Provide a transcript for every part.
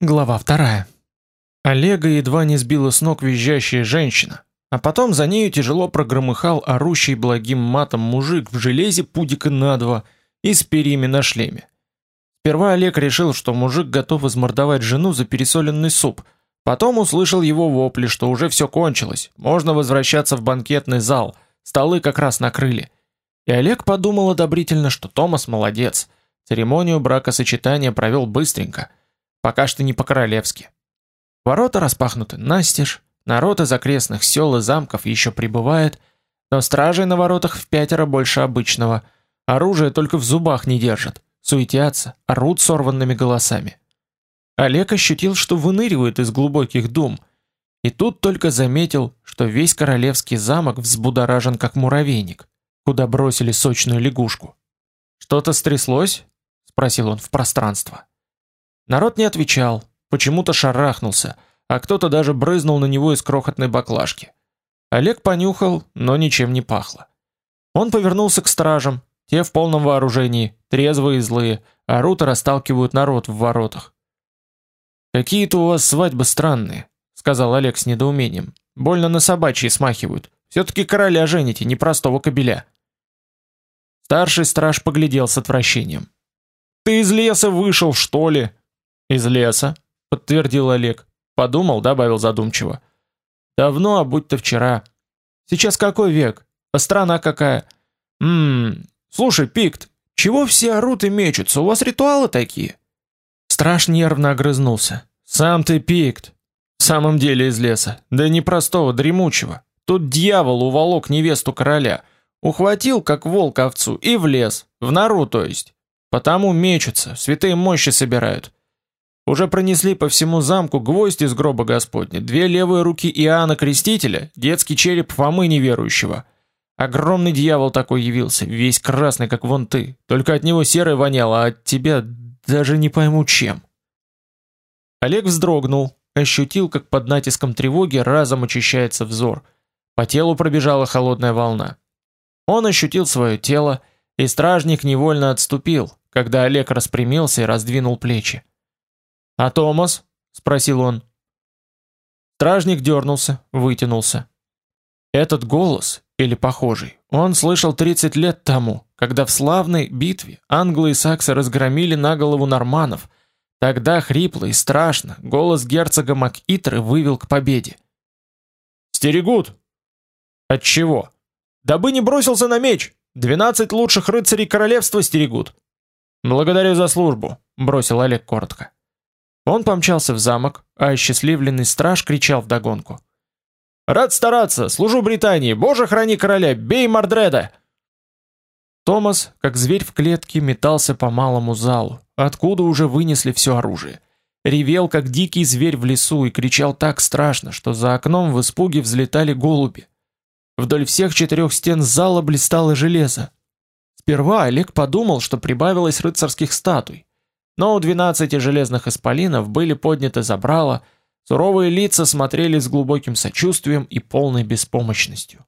Глава вторая. Олега едва не сбила с ног визжащая женщина, а потом за нею тяжело прогромыхал орущий благим матом мужик в железе пудика на два и с перьями на шлеме. Сперва Олег решил, что мужик готов измордовать жену за пересоленный суп, потом услышал его вопли, что уже все кончилось, можно возвращаться в банкетный зал, столы как раз накрыли. И Олег подумал одобрительно, что Томас молодец, церемонию бракосочетания провел быстренько – Пока что не по-королевски. Ворота распахнуты настежь, народ из окрестных сел и замков еще прибывает, но стражей на воротах в пятеро больше обычного. Оружие только в зубах не держат, суетятся, орут сорванными голосами. Олег ощутил, что выныривает из глубоких дум, и тут только заметил, что весь королевский замок взбудоражен как муравейник, куда бросили сочную лягушку. «Что-то стряслось?» — спросил он в пространство. Народ не отвечал, почему-то шарахнулся, а кто-то даже брызнул на него из крохотной баклажки. Олег понюхал, но ничем не пахло. Он повернулся к стражам, те в полном вооружении, трезвые и злые, орут и расталкивают народ в воротах. «Какие-то у вас свадьбы странные», — сказал Олег с недоумением. «Больно на собачьи смахивают. Все-таки короля жените, не простого кобеля». Старший страж поглядел с отвращением. «Ты из леса вышел, что ли?» Из леса, подтвердил Олег. Подумал, добавил задумчиво. Давно, а будто вчера. Сейчас какой век? А страна какая? Мм. Слушай, Пикт, чего все орут и мечутся? У вас ритуалы такие? Страш нервно огрызнулся. Сам ты Пикт. В самом деле из леса, да не простого, дремучего. Тут дьявол уволок невесту короля, ухватил как волк овцу и в лес, в нору, то есть. Потому мечутся, святые мощи собирают. Уже пронесли по всему замку гвоздь из гроба Господня, две левые руки Иоанна Крестителя, детский череп Фомы неверующего. Огромный дьявол такой явился, весь красный, как вон ты. Только от него серое воняло, а от тебя даже не пойму чем. Олег вздрогнул, ощутил, как под натиском тревоги разом очищается взор. По телу пробежала холодная волна. Он ощутил свое тело, и стражник невольно отступил, когда Олег распрямился и раздвинул плечи. «А Томас?» — спросил он. Стражник дернулся, вытянулся. Этот голос, или похожий, он слышал 30 лет тому, когда в славной битве англы и саксы разгромили на голову норманнов. Тогда хрипло и страшно голос герцога Макитры вывел к победе. «Стерегут!» «От чего?» «Дабы не бросился на меч! Двенадцать лучших рыцарей королевства стерегут!» «Благодарю за службу», — бросил Олег коротко. Он помчался в замок, а счастливленный страж кричал вдогонку. «Рад стараться! Служу Британии! Боже, храни короля! Бей Мордреда!» Томас, как зверь в клетке, метался по малому залу, откуда уже вынесли все оружие. Ревел, как дикий зверь в лесу, и кричал так страшно, что за окном в испуге взлетали голуби. Вдоль всех четырех стен зала блистало железо. Сперва Олег подумал, что прибавилось рыцарских статуй. Но у двенадцати железных исполинов были подняты забрала, суровые лица смотрели с глубоким сочувствием и полной беспомощностью.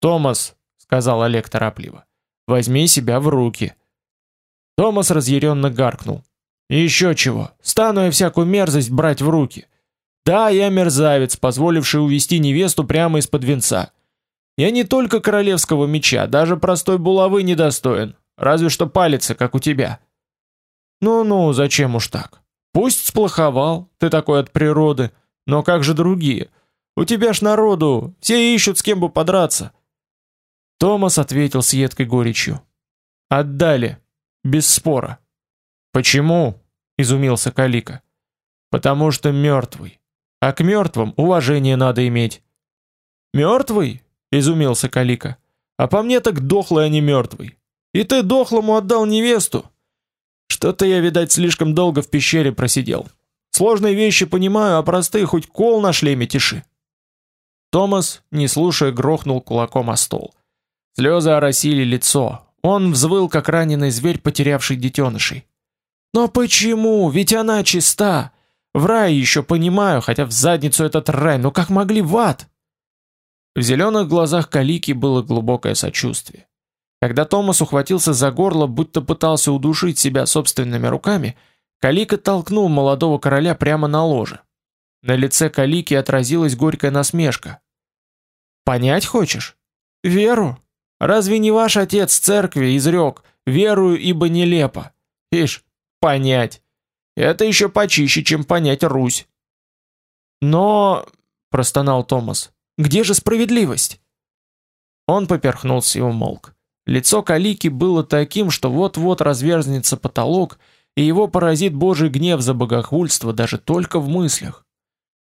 «Томас», — сказал Олег торопливо, — «возьми себя в руки». Томас разъяренно гаркнул. еще чего, стану я всякую мерзость брать в руки. Да, я мерзавец, позволивший увести невесту прямо из-под венца. Я не только королевского меча, даже простой булавы недостоин, разве что палица, как у тебя. Ну-ну, зачем уж так? Пусть сплоховал, ты такой от природы, но как же другие? У тебя ж народу, все ищут с кем бы подраться. Томас ответил с едкой горечью. Отдали, без спора. Почему? изумился Калика. Потому что мертвый. А к мертвым уважение надо иметь. Мертвый? изумился Калика. А по мне так дохлый, а не мертвый. И ты дохлому отдал невесту. Что-то я, видать, слишком долго в пещере просидел. Сложные вещи понимаю, а простые хоть кол на шлеме тиши. Томас, не слушая, грохнул кулаком о стол. Слезы оросили лицо. Он взвыл, как раненый зверь, потерявший детенышей. Но почему? Ведь она чиста. В рай еще понимаю, хотя в задницу этот рай, но как могли в ад? В зеленых глазах Калики было глубокое сочувствие. Когда Томас ухватился за горло, будто пытался удушить себя собственными руками, Калика толкнул молодого короля прямо на ложе. На лице Калики отразилась горькая насмешка. «Понять хочешь? Веру? Разве не ваш отец церкви изрек «верую, ибо нелепо»? Ишь, понять. Это еще почище, чем понять Русь». «Но...» — простонал Томас. «Где же справедливость?» Он поперхнулся и умолк. Лицо Калики было таким, что вот-вот разверзнется потолок, и его поразит Божий гнев за богохульство даже только в мыслях.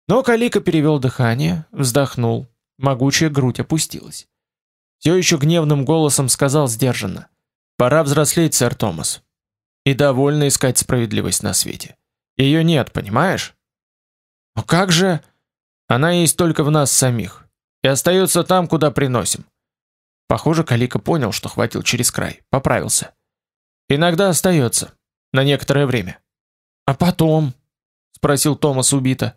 Но Калика перевел дыхание, вздохнул. Могучая грудь опустилась. Все еще гневным голосом сказал сдержанно. «Пора взрослеть, сэр Томас. И довольно искать справедливость на свете. Ее нет, понимаешь?» «Но как же...» «Она есть только в нас самих. И остается там, куда приносим». Похоже, Калика понял, что хватил через край. Поправился. «Иногда остается. На некоторое время». «А потом?» — спросил Томас убито.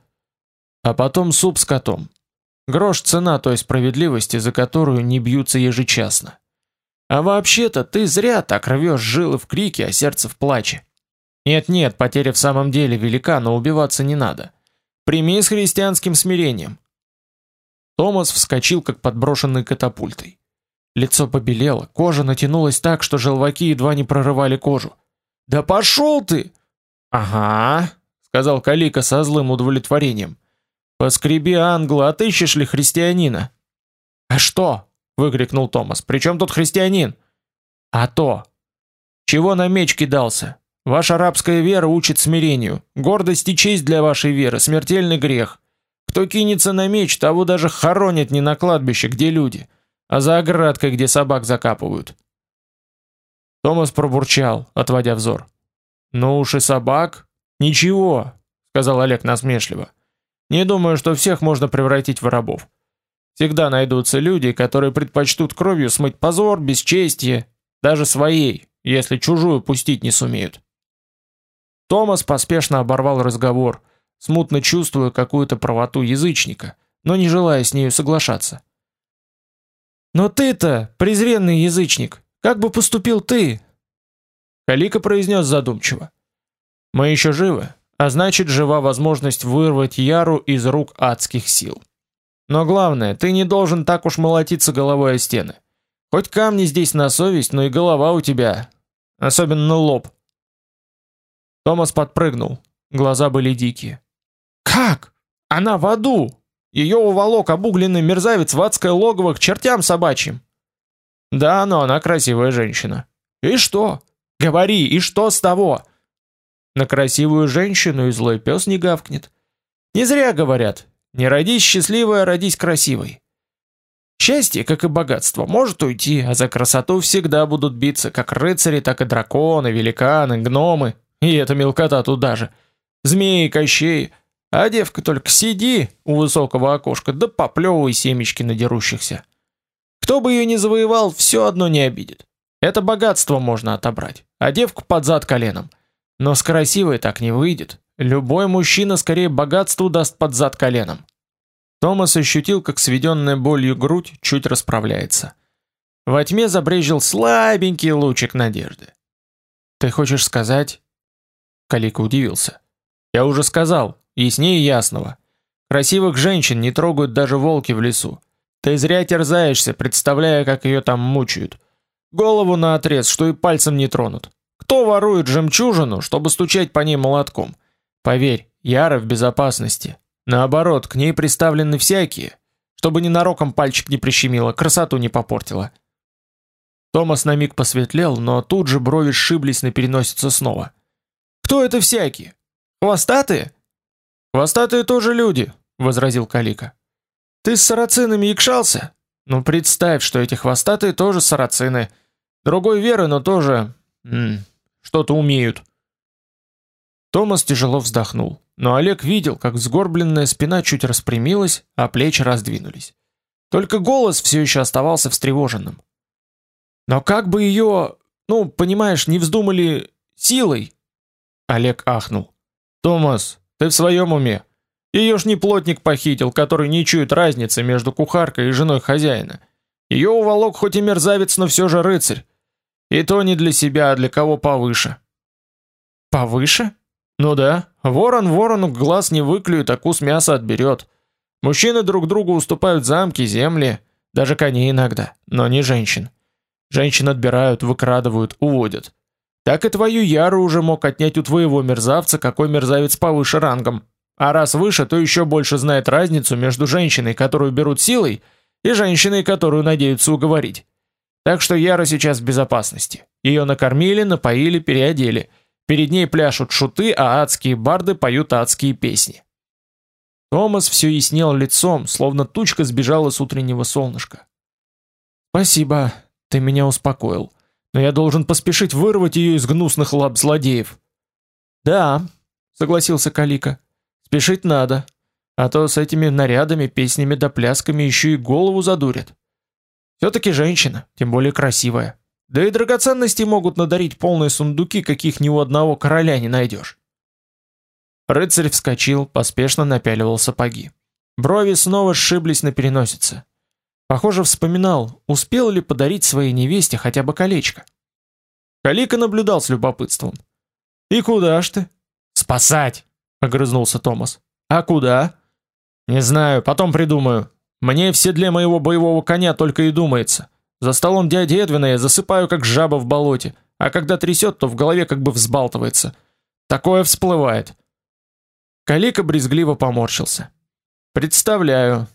А потом суп с котом. Грош цена той справедливости, за которую не бьются ежечасно. А вообще-то ты зря так рвешь жилы в крике, а сердце в плаче. Нет-нет, потеря в самом деле велика, но убиваться не надо. Прими с христианским смирением. Томас вскочил, как подброшенный катапультой. Лицо побелело, кожа натянулась так, что желваки едва не прорывали кожу. «Да пошел ты!» «Ага», — сказал Калика со злым удовлетворением. Поскреби англа, отыщешь ли христианина? А что? выкрикнул Томас. Причем тут христианин? А то. Чего на меч кидался? Ваша арабская вера учит смирению. Гордость и честь для вашей веры смертельный грех. Кто кинется на меч, того даже хоронят не на кладбище, где люди, а за оградкой, где собак закапывают. Томас пробурчал, отводя взор. Ну уж и собак. Ничего, сказал Олег насмешливо. Не думаю, что всех можно превратить в рабов. Всегда найдутся люди, которые предпочтут кровью смыть позор, бесчестье, даже своей, если чужую пустить не сумеют. Томас поспешно оборвал разговор, смутно чувствуя какую-то правоту язычника, но не желая с нею соглашаться. «Но ты-то, презренный язычник, как бы поступил ты?» Калика произнес задумчиво. «Мы еще живы, а значит, жива возможность вырвать Яру из рук адских сил. Но главное, ты не должен так уж молотиться головой о стены. Хоть камни здесь на совесть, но и голова у тебя, особенно лоб. Томас подпрыгнул. Глаза были дикие. Как? Она в аду. Ее уволок обугленный мерзавец в адское логово к чертям собачьим. Да, но она красивая женщина. И что? Говори, и что с того? На красивую женщину и злой пес не гавкнет. Не зря говорят: не родись счастливой, а родись красивой. Счастье, как и богатство, может уйти, а за красоту всегда будут биться как рыцари, так и драконы, великаны, гномы, и эта мелкота туда же. Змеи, кощей, а девка только сиди у высокого окошка, да поплевывай семечки на дерущихся. Кто бы ее ни завоевал, все одно не обидит. Это богатство можно отобрать, а девку под зад коленом – но с красивой так не выйдет. Любой мужчина скорее богатству даст под зад коленом. Томас ощутил, как сведенная болью грудь чуть расправляется. Во тьме забрезжил слабенький лучик надежды. «Ты хочешь сказать?» Калика удивился. «Я уже сказал, яснее ясного. Красивых женщин не трогают даже волки в лесу. Ты зря терзаешься, представляя, как ее там мучают. Голову на отрез, что и пальцем не тронут. Кто ворует жемчужину, чтобы стучать по ней молотком? Поверь, Яра в безопасности. Наоборот, к ней приставлены всякие, чтобы ни нароком пальчик не прищемило, красоту не попортило. Томас на миг посветлел, но тут же брови сшиблись на переносицу снова. Кто это всякие? Хвостатые? Хвостатые тоже люди, возразил Калика. Ты с сарацинами якшался? Ну представь, что эти хвостатые тоже сарацины. Другой веры, но тоже что-то умеют. Томас тяжело вздохнул, но Олег видел, как сгорбленная спина чуть распрямилась, а плечи раздвинулись. Только голос все еще оставался встревоженным. Но как бы ее, ну, понимаешь, не вздумали силой? Олег ахнул. Томас, ты в своем уме? Ее ж не плотник похитил, который не чует разницы между кухаркой и женой хозяина. Ее уволок хоть и мерзавец, но все же рыцарь. И то не для себя, а для кого повыше. Повыше? Ну да, ворон ворону глаз не выклюет, а кус мяса отберет. Мужчины друг другу уступают замки, земли, даже коней иногда, но не женщин. Женщин отбирают, выкрадывают, уводят. Так и твою Яру уже мог отнять у твоего мерзавца, какой мерзавец повыше рангом. А раз выше, то еще больше знает разницу между женщиной, которую берут силой, и женщиной, которую надеются уговорить. Так что Яра сейчас в безопасности. Ее накормили, напоили, переодели. Перед ней пляшут шуты, а адские барды поют адские песни. Томас все яснел лицом, словно тучка сбежала с утреннего солнышка. «Спасибо, ты меня успокоил но я должен поспешить вырвать ее из гнусных лап злодеев. Да, согласился Калика. Спешить надо, а то с этими нарядами, песнями да плясками еще и голову задурят. все таки женщина, тем более красивая. Да и драгоценности могут надарить полные сундуки, каких ни у одного короля не найдешь. Рыцарь вскочил, поспешно напяливал сапоги. Брови снова сшиблись на переносице. Похоже, вспоминал, успел ли подарить своей невесте хотя бы колечко. Калика наблюдал с любопытством. «И куда ж ты?» «Спасать!» — огрызнулся Томас. «А куда?» «Не знаю, потом придумаю. Мне в седле моего боевого коня только и думается. За столом дяди Эдвина я засыпаю, как жаба в болоте, а когда трясет, то в голове как бы взбалтывается. Такое всплывает». Калика брезгливо поморщился. «Представляю.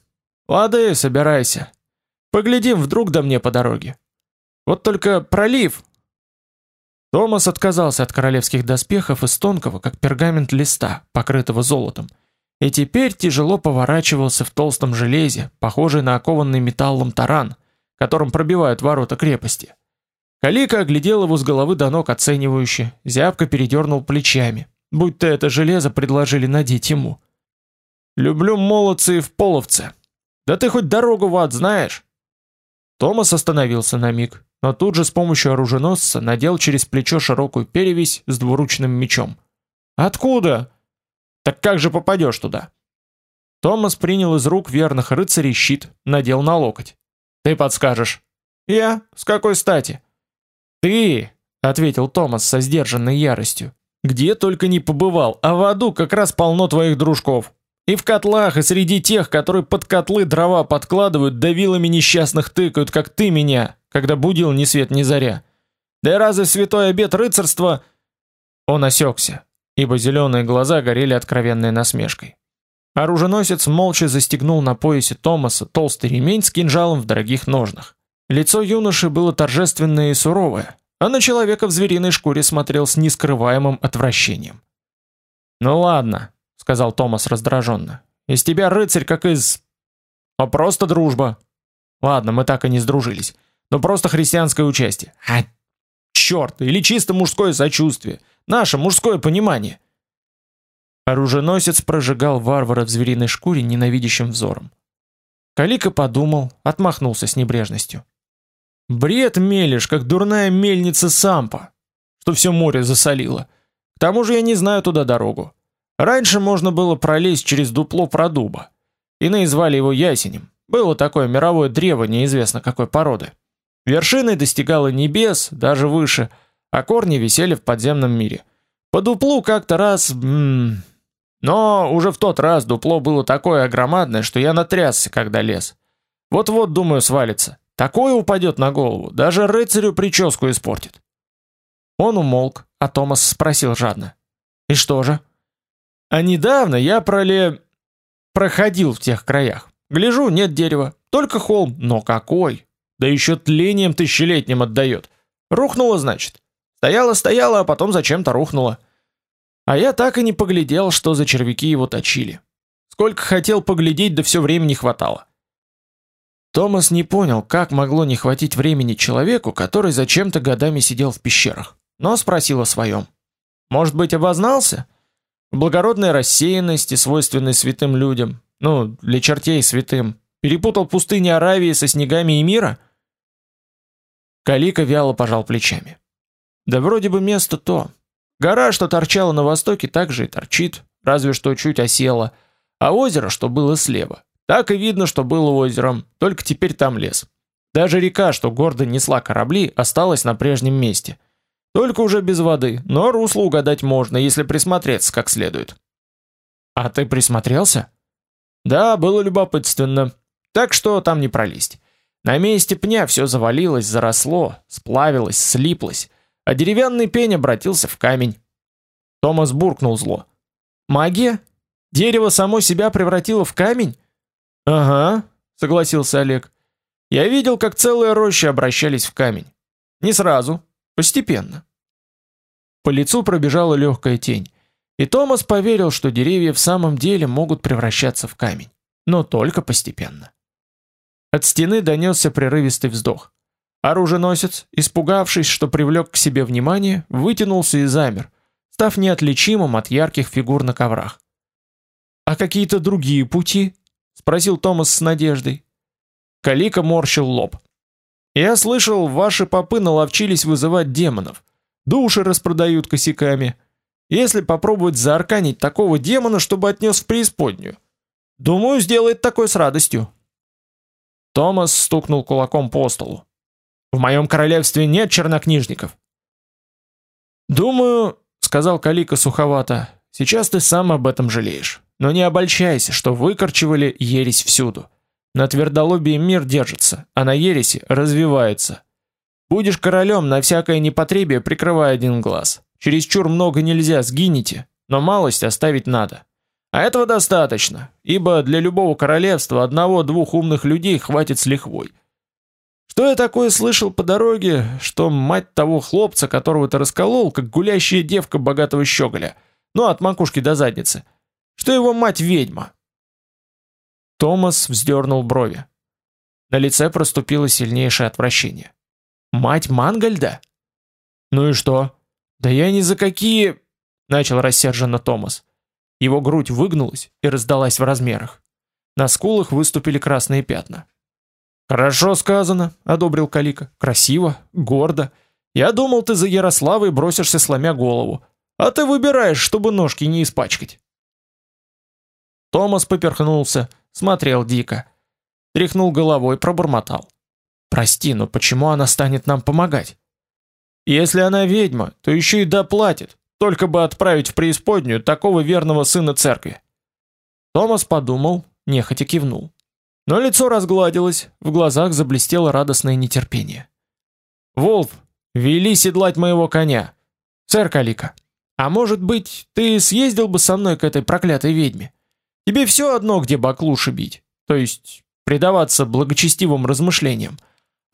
Лады, собирайся. Поглядим, вдруг до мне по дороге. Вот только пролив. Томас отказался от королевских доспехов из тонкого, как пергамент листа, покрытого золотом, и теперь тяжело поворачивался в толстом железе, похожий на окованный металлом таран, которым пробивают ворота крепости. Калика оглядел его с головы до ног оценивающе, зябко передернул плечами, будто это железо предложили надеть ему. «Люблю молодцы в половце. Да ты хоть дорогу в ад знаешь?» Томас остановился на миг, но тут же с помощью оруженосца надел через плечо широкую перевязь с двуручным мечом. «Откуда?» «Так как же попадешь туда?» Томас принял из рук верных рыцарей щит, надел на локоть. «Ты подскажешь». «Я? С какой стати?» «Ты!» — ответил Томас со сдержанной яростью. «Где только не побывал, а в аду как раз полно твоих дружков. И в котлах, и среди тех, которые под котлы дрова подкладывают, да вилами несчастных тыкают, как ты меня, когда будил ни свет ни заря. Да и разве святой обет рыцарства...» Он осекся, ибо зеленые глаза горели откровенной насмешкой. Оруженосец молча застегнул на поясе Томаса толстый ремень с кинжалом в дорогих ножнах. Лицо юноши было торжественное и суровое, а на человека в звериной шкуре смотрел с нескрываемым отвращением. «Ну ладно», сказал Томас раздраженно. Из тебя рыцарь как из а просто дружба. Ладно, мы так и не сдружились. Но просто христианское участие. А черт, или чисто мужское сочувствие, наше мужское понимание. Оруженосец прожигал варвара в звериной шкуре ненавидящим взором. Калика подумал, отмахнулся с небрежностью. Бред мелешь, как дурная мельница сампа, что все море засолило. К тому же я не знаю туда дорогу. Раньше можно было пролезть через дупло продуба. Иные звали его ясенем. Было такое мировое древо неизвестно какой породы. Вершиной достигало небес, даже выше, а корни висели в подземном мире. По дуплу как-то раз... М но уже в тот раз дупло было такое огромадное, что я натрясся, когда лез. Вот-вот, думаю, свалится. Такое упадет на голову, даже рыцарю прическу испортит. Он умолк, а Томас спросил жадно. «И что же?» А недавно я проле... проходил в тех краях. Гляжу, нет дерева, только холм, но какой! Да еще тлением тысячелетним отдает. Рухнуло, значит. Стояла-стояла, а потом зачем-то рухнула. А я так и не поглядел, что за червяки его точили. Сколько хотел поглядеть, да все время не хватало. Томас не понял, как могло не хватить времени человеку, который зачем-то годами сидел в пещерах, но спросил о своем. Может быть, обознался? Благородной рассеянности, свойственной святым людям, ну, для чертей святым, перепутал пустыни Аравии со снегами и мира? Калика вяло пожал плечами. Да вроде бы место то. Гора, что торчала на востоке, также и торчит, разве что чуть осела, а озеро, что было слева, так и видно, что было озером, только теперь там лес. Даже река, что гордо несла корабли, осталась на прежнем месте. Только уже без воды, но русло угадать можно, если присмотреться как следует. А ты присмотрелся? Да, было любопытственно. Так что там не пролезть. На месте пня все завалилось, заросло, сплавилось, слиплось, а деревянный пень обратился в камень. Томас буркнул зло. Магия? Дерево само себя превратило в камень? Ага, согласился Олег. Я видел, как целые рощи обращались в камень. Не сразу, постепенно. По лицу пробежала легкая тень, и Томас поверил, что деревья в самом деле могут превращаться в камень, но только постепенно. От стены донесся прерывистый вздох. Оруженосец, испугавшись, что привлек к себе внимание, вытянулся и замер, став неотличимым от ярких фигур на коврах. «А какие-то другие пути?» — спросил Томас с надеждой. Калика морщил лоб. «Я слышал, ваши попы наловчились вызывать демонов. Души распродают косяками. Если попробовать заарканить такого демона, чтобы отнес в преисподнюю. Думаю, сделает такое с радостью». Томас стукнул кулаком по столу. В моем королевстве нет чернокнижников. Думаю, сказал Калика суховато. Сейчас ты сам об этом жалеешь. Но не обольщайся, что выкорчевали ересь всюду. На твердолобии мир держится, а на ереси развивается. Будешь королем, на всякое непотребие прикрывай один глаз. Через чур много нельзя, сгинете, но малость оставить надо. А этого достаточно, ибо для любого королевства одного-двух умных людей хватит с лихвой. Что я такое слышал по дороге, что мать того хлопца, которого ты расколол, как гулящая девка богатого щеголя, ну от макушки до задницы, что его мать ведьма. Томас вздернул брови. На лице проступило сильнейшее отвращение. Мать Мангальда? Ну и что? Да я ни за какие, начал рассерженно Томас. Его грудь выгнулась и раздалась в размерах. На скулах выступили красные пятна. Хорошо сказано, одобрил Калика. Красиво, гордо. Я думал, ты за Ярославой бросишься сломя голову, а ты выбираешь, чтобы ножки не испачкать. Томас поперхнулся, смотрел дико. Тряхнул головой, пробормотал: "Прости, но почему она станет нам помогать? Если она ведьма, то еще и доплатит, только бы отправить в преисподнюю такого верного сына церкви". Томас подумал, нехотя кивнул. Но лицо разгладилось, в глазах заблестело радостное нетерпение. «Волф, вели седлать моего коня. Сэр Калика, а может быть, ты съездил бы со мной к этой проклятой ведьме? Тебе все одно, где баклуши бить, то есть предаваться благочестивым размышлениям.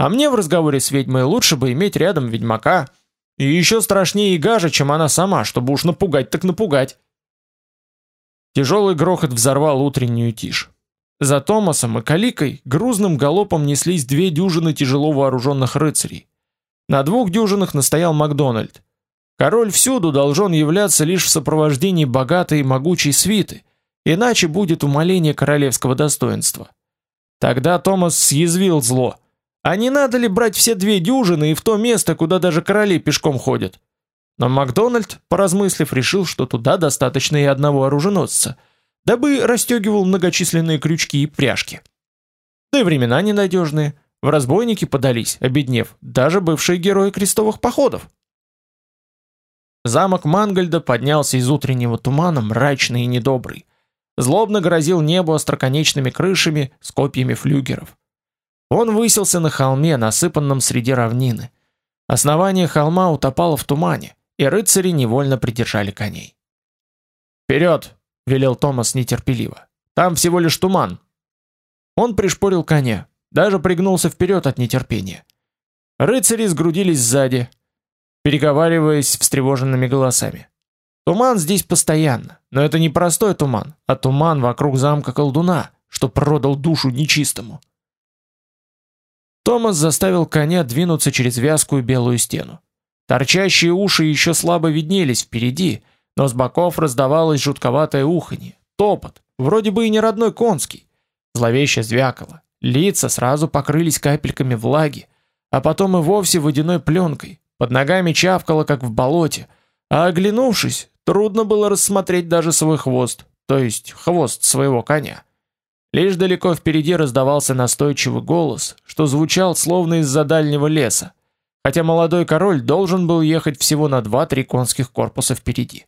А мне в разговоре с ведьмой лучше бы иметь рядом ведьмака, и еще страшнее и гаже, чем она сама, чтобы уж напугать так напугать». Тяжелый грохот взорвал утреннюю тишь. За Томасом и Каликой грузным галопом неслись две дюжины тяжело вооруженных рыцарей. На двух дюжинах настоял Макдональд. Король всюду должен являться лишь в сопровождении богатой и могучей свиты, иначе будет умаление королевского достоинства. Тогда Томас съязвил зло. А не надо ли брать все две дюжины и в то место, куда даже короли пешком ходят? Но Макдональд, поразмыслив, решил, что туда достаточно и одного оруженосца – дабы расстегивал многочисленные крючки и пряжки. Да и времена ненадежные, в разбойники подались, обеднев, даже бывшие герои крестовых походов. Замок Мангальда поднялся из утреннего тумана мрачный и недобрый. Злобно грозил небу остроконечными крышами с копьями флюгеров. Он высился на холме, насыпанном среди равнины. Основание холма утопало в тумане, и рыцари невольно придержали коней. «Вперед!» велел Томас нетерпеливо. Там всего лишь туман. Он пришпорил коня, даже пригнулся вперед от нетерпения. Рыцари сгрудились сзади, переговариваясь встревоженными голосами. Туман здесь постоянно, но это не простой туман, а туман вокруг замка колдуна, что продал душу нечистому. Томас заставил коня двинуться через вязкую белую стену. Торчащие уши еще слабо виднелись впереди, но с боков раздавалось жутковатое уханье, топот, вроде бы и не родной конский. Зловеще звякало, лица сразу покрылись капельками влаги, а потом и вовсе водяной пленкой, под ногами чавкало, как в болоте, а оглянувшись, трудно было рассмотреть даже свой хвост, то есть хвост своего коня. Лишь далеко впереди раздавался настойчивый голос, что звучал словно из-за дальнего леса. хотя молодой король должен был ехать всего на 2-3 конских корпуса впереди.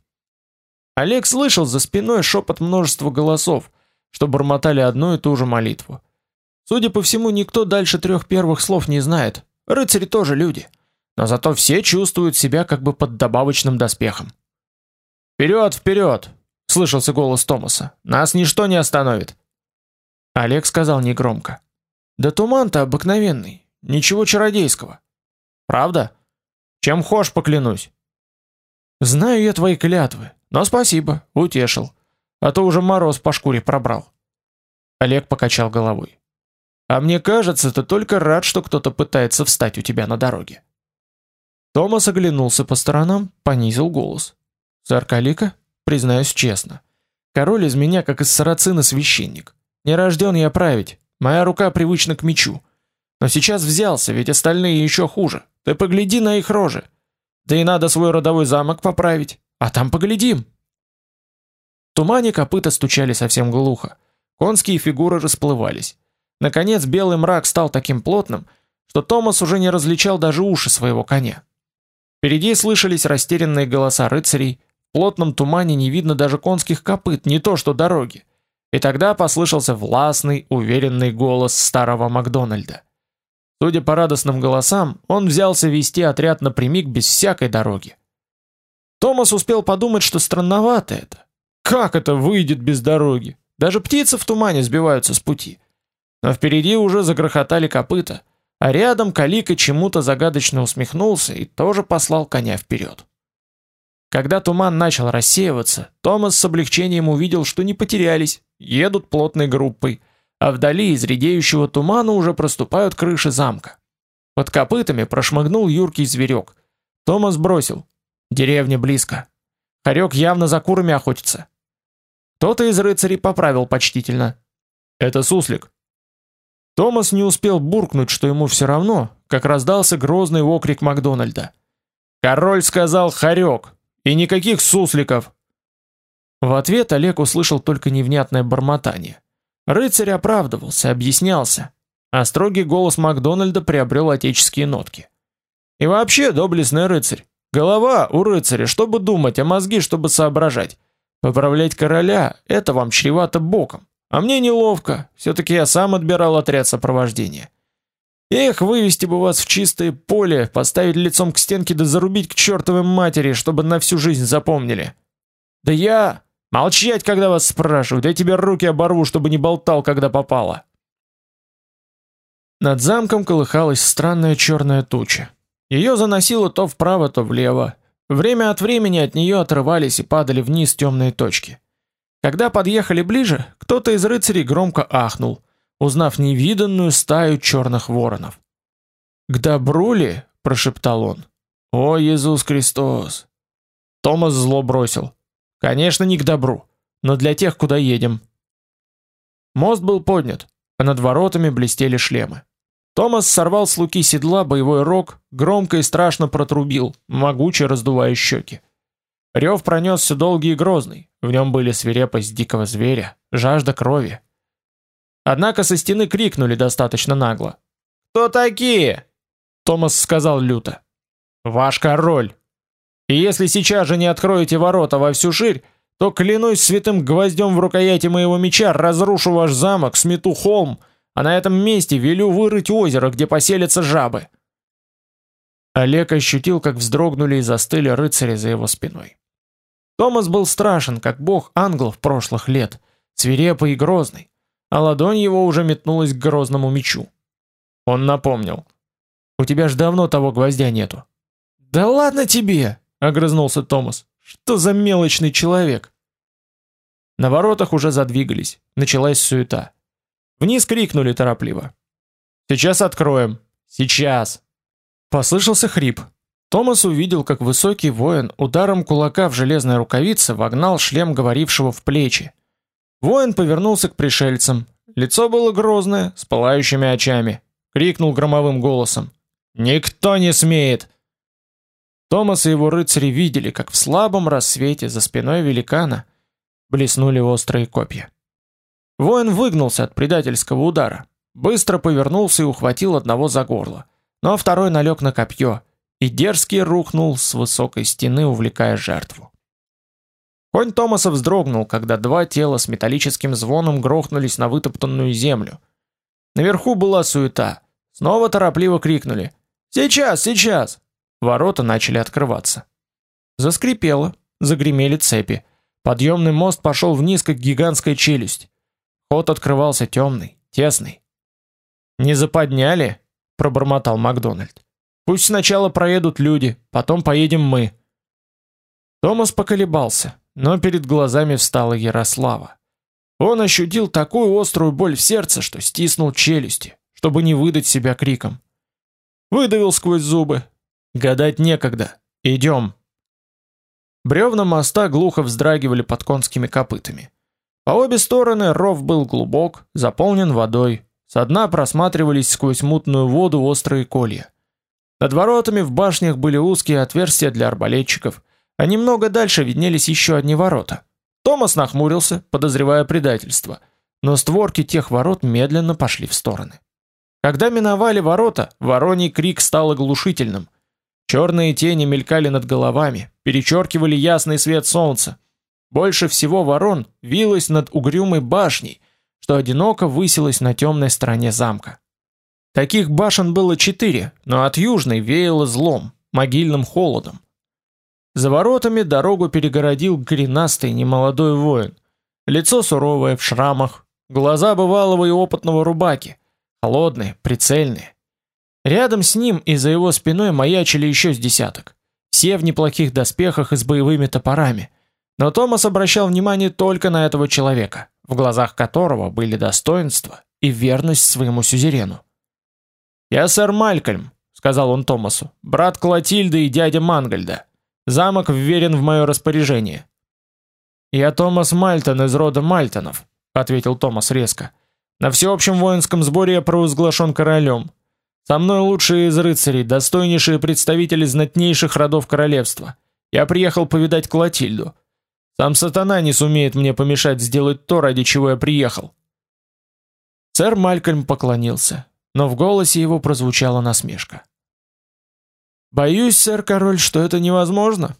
Олег слышал за спиной шепот множества голосов, что бормотали одну и ту же молитву. Судя по всему, никто дальше трех первых слов не знает. Рыцари тоже люди. Но зато все чувствуют себя как бы под добавочным доспехом. «Вперед, вперед!» — слышался голос Томаса. «Нас ничто не остановит!» Олег сказал негромко. «Да туман-то обыкновенный, ничего чародейского». «Правда? Чем хошь поклянусь?» «Знаю я твои клятвы, но спасибо, утешил. А то уже мороз по шкуре пробрал. Олег покачал головой. А мне кажется, ты только рад, что кто-то пытается встать у тебя на дороге. Томас оглянулся по сторонам, понизил голос. Сэр признаюсь честно, король из меня как из сарацина священник. Не рожден я править, моя рука привычна к мечу. Но сейчас взялся, ведь остальные еще хуже. Ты погляди на их рожи. Да и надо свой родовой замок поправить. А там поглядим. В тумане копыта стучали совсем глухо. Конские фигуры расплывались. Наконец белый мрак стал таким плотным, что Томас уже не различал даже уши своего коня. Впереди слышались растерянные голоса рыцарей. В плотном тумане не видно даже конских копыт, не то что дороги. И тогда послышался властный, уверенный голос старого Макдональда. Судя по радостным голосам, он взялся вести отряд напрямик без всякой дороги. Томас успел подумать, что странновато это. Как это выйдет без дороги? Даже птицы в тумане сбиваются с пути. Но впереди уже загрохотали копыта, а рядом Калика чему-то загадочно усмехнулся и тоже послал коня вперед. Когда туман начал рассеиваться, Томас с облегчением увидел, что не потерялись, едут плотной группой, а вдали из редеющего тумана уже проступают крыши замка. Под копытами прошмыгнул юркий зверек. Томас бросил: Деревня близко. Хорек явно за курами охотится. Кто-то из рыцарей поправил почтительно. Это суслик. Томас не успел буркнуть, что ему все равно, как раздался грозный окрик Макдональда. Король сказал хорек, и никаких сусликов. В ответ Олег услышал только невнятное бормотание. Рыцарь оправдывался, объяснялся, а строгий голос Макдональда приобрел отеческие нотки. И вообще, доблестный рыцарь, Голова у рыцаря, чтобы думать, а мозги, чтобы соображать. Поправлять короля — это вам чревато боком. А мне неловко, все-таки я сам отбирал отряд сопровождения. Эх, вывести бы вас в чистое поле, поставить лицом к стенке да зарубить к чертовой матери, чтобы на всю жизнь запомнили. Да я... Молчать, когда вас спрашивают, я тебе руки оборву, чтобы не болтал, когда попало. Над замком колыхалась странная черная туча. Ее заносило то вправо, то влево. Время от времени от нее отрывались и падали вниз темные точки. Когда подъехали ближе, кто-то из рыцарей громко ахнул, узнав невиданную стаю черных воронов. «К добру ли?» – прошептал он. «О, Иисус Христос!» Томас зло бросил. «Конечно, не к добру, но для тех, куда едем». Мост был поднят, а над воротами блестели шлемы. Томас сорвал с луки седла боевой рог, громко и страшно протрубил, могуче раздувая щеки. Рев пронесся долгий и грозный, в нем были свирепость дикого зверя, жажда крови. Однако со стены крикнули достаточно нагло. «Кто такие?» Томас сказал люто. «Ваш король. И если сейчас же не откроете ворота во всю ширь, то клянусь святым гвоздем в рукояти моего меча, разрушу ваш замок, смету холм, а на этом месте велю вырыть озеро, где поселятся жабы. Олег ощутил, как вздрогнули и застыли рыцари за его спиной. Томас был страшен, как бог англов прошлых лет, свирепый и грозный, а ладонь его уже метнулась к грозному мечу. Он напомнил: "У тебя ж давно того гвоздя нету". "Да ладно тебе", огрызнулся Томас. "Что за мелочный человек?" На воротах уже задвигались, началась суета. Вниз крикнули торопливо. «Сейчас откроем! Сейчас!» Послышался хрип. Томас увидел, как высокий воин ударом кулака в железной рукавице вогнал шлем говорившего в плечи. Воин повернулся к пришельцам. Лицо было грозное, с пылающими очами. Крикнул громовым голосом. «Никто не смеет!» Томас и его рыцари видели, как в слабом рассвете за спиной великана блеснули острые копья. Воин выгнулся от предательского удара, быстро повернулся и ухватил одного за горло, но второй налег на копье, и дерзкий рухнул с высокой стены, увлекая жертву. Конь Томаса вздрогнул, когда два тела с металлическим звоном грохнулись на вытоптанную землю. Наверху была суета. Снова торопливо крикнули «Сейчас, сейчас!» Ворота начали открываться. Заскрипело, загремели цепи. Подъемный мост пошел вниз, как гигантская челюсть. Ход открывался темный, тесный. «Не заподняли?» — пробормотал Макдональд. «Пусть сначала проедут люди, потом поедем мы». Томас поколебался, но перед глазами встала Ярослава. Он ощутил такую острую боль в сердце, что стиснул челюсти, чтобы не выдать себя криком. Выдавил сквозь зубы. Гадать некогда. Идем. Бревна моста глухо вздрагивали под конскими копытами. По обе стороны ров был глубок, заполнен водой. Со дна просматривались сквозь мутную воду острые колья. Над воротами в башнях были узкие отверстия для арбалетчиков, а немного дальше виднелись еще одни ворота. Томас нахмурился, подозревая предательство, но створки тех ворот медленно пошли в стороны. Когда миновали ворота, вороний крик стал оглушительным. Черные тени мелькали над головами, перечеркивали ясный свет солнца. Больше всего ворон вилось над угрюмой башней, что одиноко высилась на темной стороне замка. Таких башен было четыре, но от южной веяло злом, могильным холодом. За воротами дорогу перегородил коренастый немолодой воин. Лицо суровое, в шрамах, глаза бывалого и опытного рубаки, холодные, прицельные. Рядом с ним и за его спиной маячили еще с десяток. Все в неплохих доспехах и с боевыми топорами. Но Томас обращал внимание только на этого человека, в глазах которого были достоинство и верность своему сюзерену. «Я сэр Малькольм», — сказал он Томасу, — «брат Клотильды и дядя Мангальда. Замок вверен в мое распоряжение. Я Томас Мальтон из рода Мальтонов, ответил Томас резко. На всеобщем воинском сборе я провозглашен королем. Со мной лучшие из рыцарей, достойнейшие представители знатнейших родов королевства. Я приехал повидать Клотильду. Сам сатана не сумеет мне помешать сделать то, ради чего я приехал. Сэр Малькольм поклонился, но в голосе его прозвучала насмешка. Боюсь, сэр король, что это невозможно.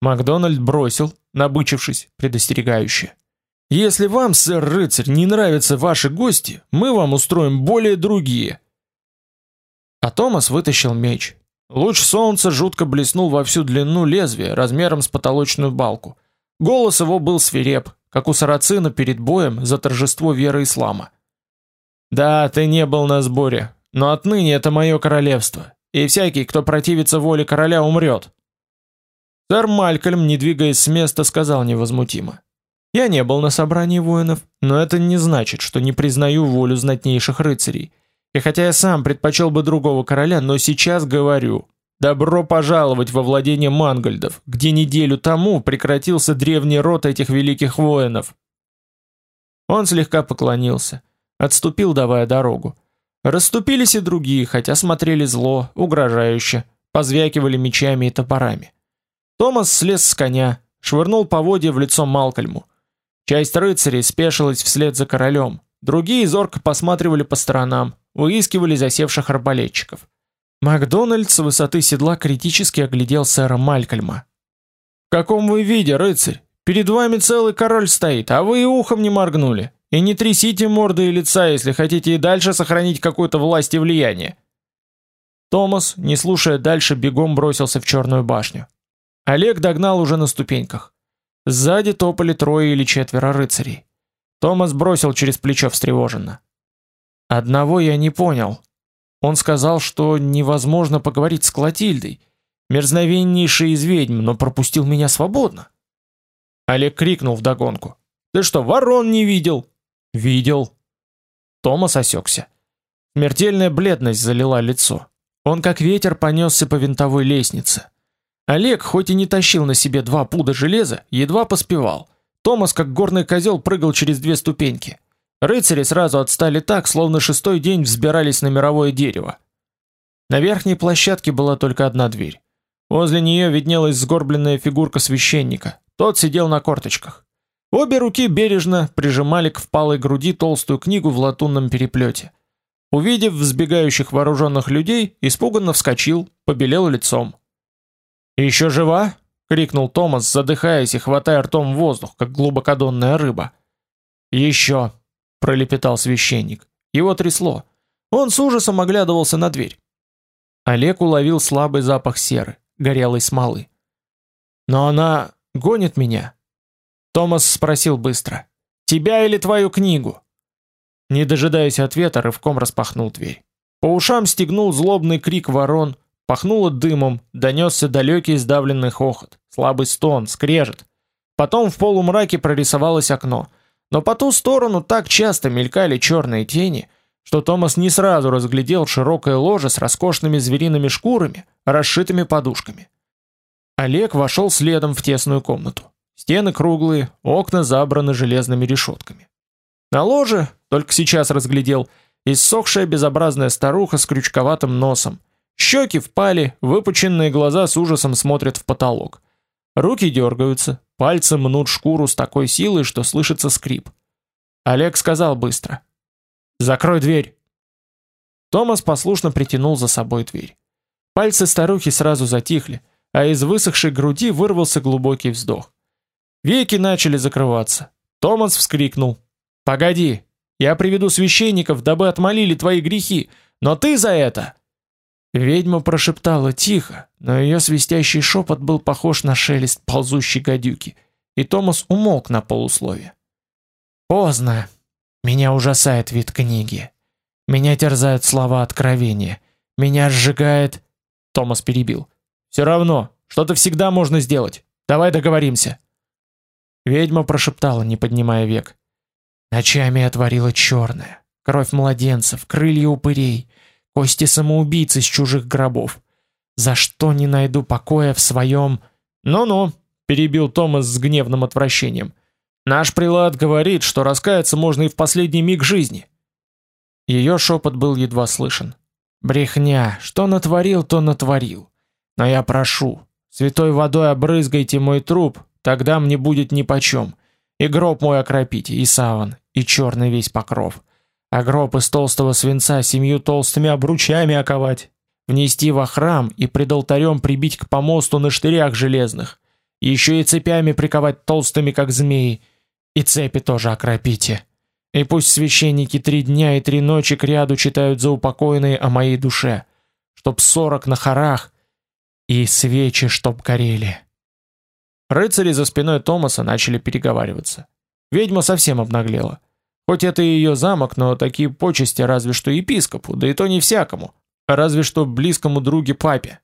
Макдональд бросил, набычившись, предостерегающе. Если вам, сэр рыцарь, не нравятся ваши гости, мы вам устроим более другие. А Томас вытащил меч. Луч солнца жутко блеснул во всю длину лезвия, размером с потолочную балку. Голос его был свиреп, как у сарацина перед боем за торжество веры ислама. Да, ты не был на сборе, но отныне это мое королевство, и всякий, кто противится воле короля, умрет. Сэр Малькольм, не двигаясь с места, сказал невозмутимо. Я не был на собрании воинов, но это не значит, что не признаю волю знатнейших рыцарей. И хотя я сам предпочел бы другого короля, но сейчас говорю, добро пожаловать во владение Мангальдов, где неделю тому прекратился древний род этих великих воинов. Он слегка поклонился, отступил, давая дорогу. Расступились и другие, хотя смотрели зло, угрожающе, позвякивали мечами и топорами. Томас слез с коня, швырнул поводья в лицо Малкольму. Часть рыцарей спешилась вслед за королем, другие зорко посматривали по сторонам, выискивали засевших арбалетчиков. Макдональд с высоты седла критически оглядел сэра Малькольма. «В каком вы виде, рыцарь? Перед вами целый король стоит, а вы и ухом не моргнули. И не трясите морды и лица, если хотите и дальше сохранить какую-то власть и влияние. Томас, не слушая дальше, бегом бросился в черную башню. Олег догнал уже на ступеньках. Сзади топали трое или четверо рыцарей. Томас бросил через плечо встревоженно. Одного я не понял. Он сказал, что невозможно поговорить с Клотильдой, мерзновеннейшей из ведьм, но пропустил меня свободно. Олег крикнул вдогонку: "Ты что, ворон не видел?" Видел. Томас осекся. Смертельная бледность залила лицо. Он как ветер понесся по винтовой лестнице. Олег, хоть и не тащил на себе два пуда железа, едва поспевал. Томас, как горный козел, прыгал через две ступеньки. Рыцари сразу отстали так, словно шестой день взбирались на мировое дерево. На верхней площадке была только одна дверь. Возле нее виднелась сгорбленная фигурка священника. Тот сидел на корточках. Обе руки бережно прижимали к впалой груди толстую книгу в латунном переплете. Увидев взбегающих вооруженных людей, испуганно вскочил, побелел лицом. «Еще жива?» — крикнул Томас, задыхаясь и хватая ртом воздух, как глубокодонная рыба. «Еще!» — пролепетал священник. Его трясло. Он с ужасом оглядывался на дверь. Олег уловил слабый запах серы, горелой смолы. «Но она гонит меня?» Томас спросил быстро. «Тебя или твою книгу?» Не дожидаясь ответа, рывком распахнул дверь. По ушам стегнул злобный крик ворон, пахнуло дымом, донесся далекий сдавленный хохот, слабый стон, скрежет. Потом в полумраке прорисовалось окно, но по ту сторону так часто мелькали черные тени, что Томас не сразу разглядел широкое ложе с роскошными звериными шкурами, расшитыми подушками. Олег вошел следом в тесную комнату. Стены круглые, окна забраны железными решетками. На ложе, только сейчас разглядел, иссохшая безобразная старуха с крючковатым носом. Щеки впали, выпученные глаза с ужасом смотрят в потолок. Руки дергаются, пальцы мнут шкуру с такой силой, что слышится скрип. Олег сказал быстро. «Закрой дверь!» Томас послушно притянул за собой дверь. Пальцы старухи сразу затихли, а из высохшей груди вырвался глубокий вздох. Веки начали закрываться. Томас вскрикнул, Погоди, я приведу священников, дабы отмолили твои грехи, но ты за это Ведьма прошептала тихо, но ее свистящий шепот был похож на шелест ползущей гадюки, и Томас умолк на полуслове. Поздно. Меня ужасает вид книги. Меня терзают слова откровения. Меня сжигает. Томас перебил. Все равно, что-то всегда можно сделать. Давай договоримся. Ведьма прошептала, не поднимая век. Ночами я творила черное. Кровь младенцев, крылья упырей, кости самоубийц из чужих гробов. За что не найду покоя в своем... Ну-ну, перебил Томас с гневным отвращением. Наш прилад говорит, что раскаяться можно и в последний миг жизни. Ее шепот был едва слышен. Брехня, что натворил, то натворил. Но я прошу, святой водой обрызгайте мой труп, тогда мне будет нипочем. И гроб мой окропите, и саван, и черный весь покров. А гроб из толстого свинца семью толстыми обручами оковать, внести во храм и пред алтарем прибить к помосту на штырях железных, еще и цепями приковать толстыми, как змеи, и цепи тоже окропите. И пусть священники три дня и три ночи кряду читают за упокойные о моей душе, чтоб сорок на хорах и свечи чтоб горели. Рыцари за спиной Томаса начали переговариваться. Ведьма совсем обнаглела. Хоть это и ее замок, но такие почести разве что епископу, да и то не всякому, а разве что близкому друге папе.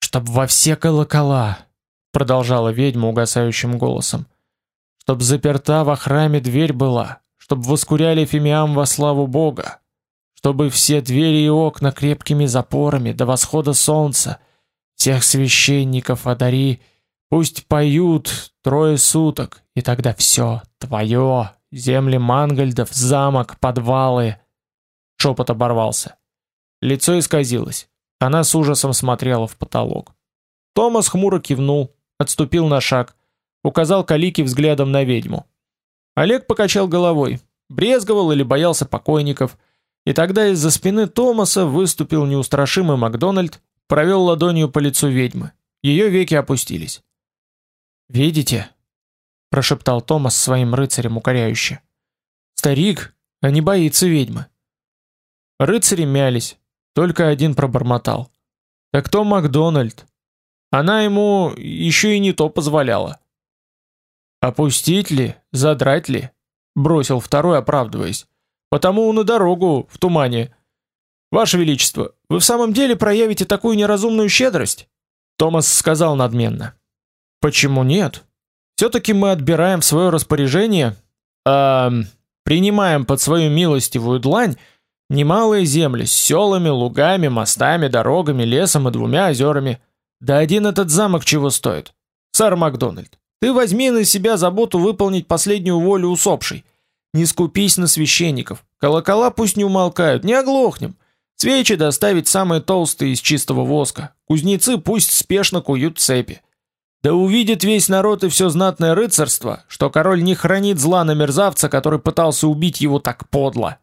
«Чтоб во все колокола», — продолжала ведьма угасающим голосом, «чтоб заперта во храме дверь была, чтоб воскуряли фимиам во славу Бога, чтобы все двери и окна крепкими запорами до восхода солнца, всех священников одари, пусть поют трое суток, и тогда все, Твое, земли Мангальдов, замок, подвалы. Шепот оборвался. Лицо исказилось. Она с ужасом смотрела в потолок. Томас хмуро кивнул, отступил на шаг, указал Калике взглядом на ведьму. Олег покачал головой, брезговал или боялся покойников, и тогда из-за спины Томаса выступил неустрашимый Макдональд, провел ладонью по лицу ведьмы. Ее веки опустились. «Видите?» Прошептал Томас своим рыцарям укоряюще. Старик, а не боится ведьмы. Рыцари мялись, только один пробормотал: "Так кто Макдональд? Она ему еще и не то позволяла". "Опустить ли, задрать ли?" бросил второй, оправдываясь. "Потому на дорогу в тумане. Ваше величество, вы в самом деле проявите такую неразумную щедрость?" Томас сказал надменно. "Почему нет? Все-таки мы отбираем в свое распоряжение, э, принимаем под свою милостивую длань немалые земли с селами, лугами, мостами, дорогами, лесом и двумя озерами. Да один этот замок чего стоит? Сэр Макдональд, ты возьми на себя заботу выполнить последнюю волю усопшей. Не скупись на священников. Колокола пусть не умолкают, не оглохнем. Свечи доставить самые толстые из чистого воска. Кузнецы пусть спешно куют цепи. Да увидит весь народ и все знатное рыцарство, что король не хранит зла на мерзавца, который пытался убить его так подло.